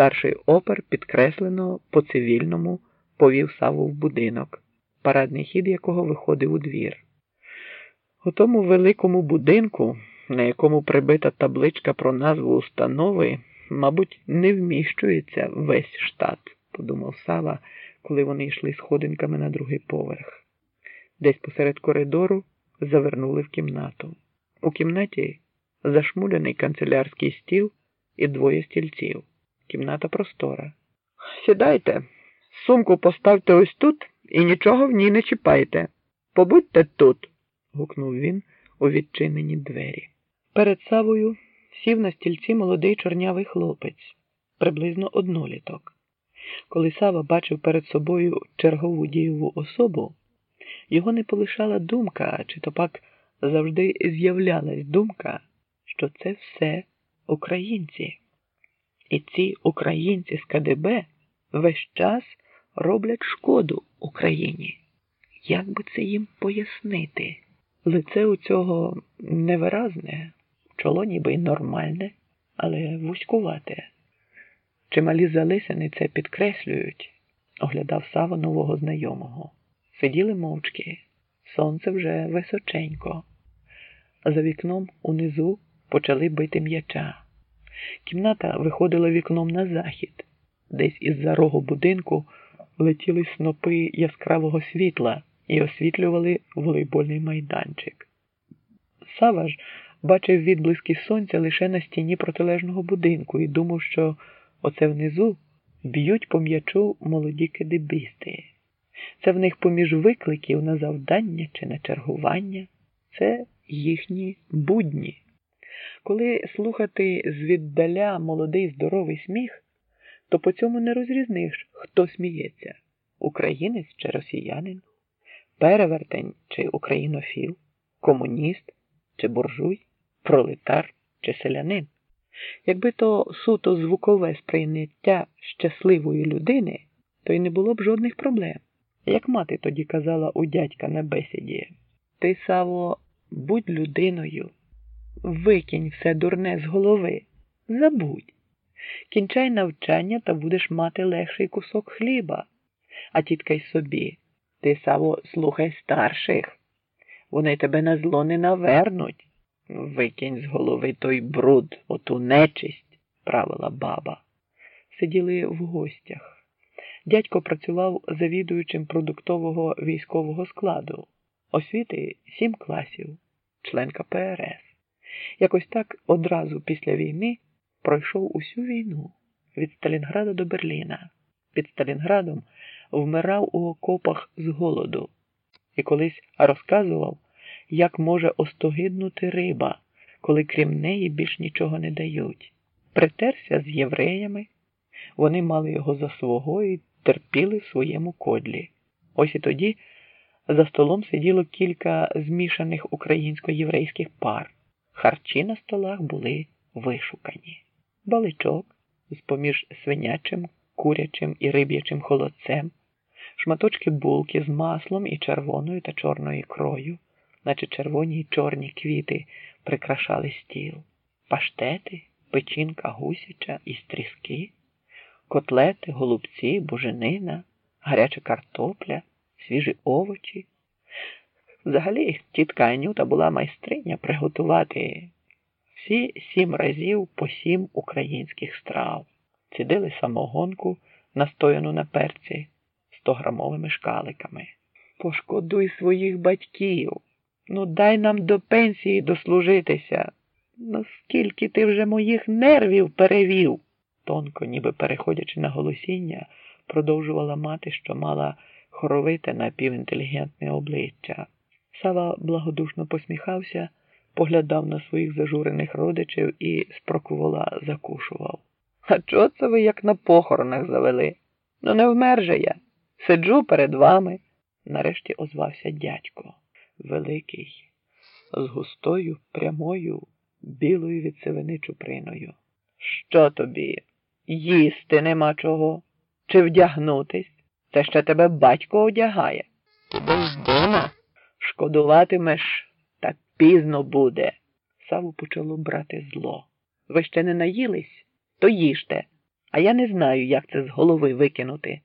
Старший опер підкреслено по цивільному повів саву в будинок, парадний хід якого виходив у двір. У тому великому будинку, на якому прибита табличка про назву установи, мабуть, не вміщується весь штат, подумав Сава, коли вони йшли сходинками на другий поверх. Десь посеред коридору завернули в кімнату. У кімнаті зашмулений канцелярський стіл і двоє стільців. Кімната простора. Сідайте, сумку поставте ось тут і нічого в ній не чіпайте. Побудьте тут. гукнув він у відчинені двері. Перед Савою сів на стільці молодий чорнявий хлопець, приблизно одноліток. Коли Сава бачив перед собою чергову дієву особу, його не полишала думка, чи то пак завжди з'являлась думка, що це все українці. І ці українці з КДБ весь час роблять шкоду Україні. Як би це їм пояснити? Лице у цього невиразне, чоло ніби й нормальне, але вузькувате. Чималі залисини це підкреслюють, оглядав Сава нового знайомого. Сиділи мовчки, сонце вже височенько, за вікном унизу почали бити м'яча. Кімната виходила вікном на захід, десь із за рогу будинку летіли снопи яскравого світла і освітлювали волейбольний майданчик. Сава ж бачив відблиски сонця лише на стіні протилежного будинку і думав, що оце внизу б'ють по м'ячу молоді кидибісти. Це в них поміж викликів на завдання чи на чергування, це їхні будні. Коли слухати звіддаля молодий здоровий сміх, то по цьому не розрізниш, хто сміється українець чи росіянин, перевертень чи українофіл, комуніст чи буржуй, пролетар чи селянин. Якби то суто звукове сприйняття щасливої людини, то й не було б жодних проблем. Як мати тоді казала у дядька на бесіді, ти, Саво, будь людиною. Викинь все дурне з голови, забудь. Кінчай навчання та будеш мати легший кусок хліба, а тітка й собі. Ти, Саво, слухай старших. Вони тебе на зло не навернуть. Викинь з голови той бруд, оту нечисть, правила баба. Сиділи в гостях. Дядько працював завідуючим продуктового військового складу, освіти сім класів, член КПРС. Якось так одразу після війни пройшов усю війну від Сталінграда до Берліна. Під Сталінградом вмирав у окопах з голоду і колись розказував, як може остогиднути риба, коли крім неї більш нічого не дають. Притерся з євреями, вони мали його за свого і терпіли в своєму кодлі. Ось і тоді за столом сиділо кілька змішаних українсько-єврейських пар. Харчі на столах були вишукані. Баличок з поміж свинячим, курячим і риб'ячим холодцем, шматочки булки з маслом і червоною та чорною ікрою, наче червоні й чорні квіти прикрашали стіл, паштети, печінка гусяча і стріски, котлети, голубці, буженина, гаряча картопля, свіжі овочі. Взагалі, тітка Анюта була майстриня приготувати всі сім разів по сім українських страв, цідили самогонку, настояну на перці, стограмовими шкаликами. Пошкодуй своїх батьків. Ну, дай нам до пенсії дослужитися. Ну, скільки ти вже моїх нервів перевів, тонко, ніби переходячи на голосіння, продовжувала мати, що мала хоровите напівінтелігентне обличчя. Сава благодушно посміхався, поглядав на своїх зажурених родичів і спроквола закушував. А чого це ви як на похоронах завели? Ну, не вмер же я. Сиджу перед вами. Нарешті озвався дядько, великий, з густою, прямою, білою від сивини чуприною. Що тобі? Їсти нема чого? Чи вдягнутись? Це ще тебе батько одягає. Бездона? Шкодуватимеш, та пізно буде. Саву почало брати зло. Ви ще не наїлись, то їжте, А я не знаю, як це з голови викинути.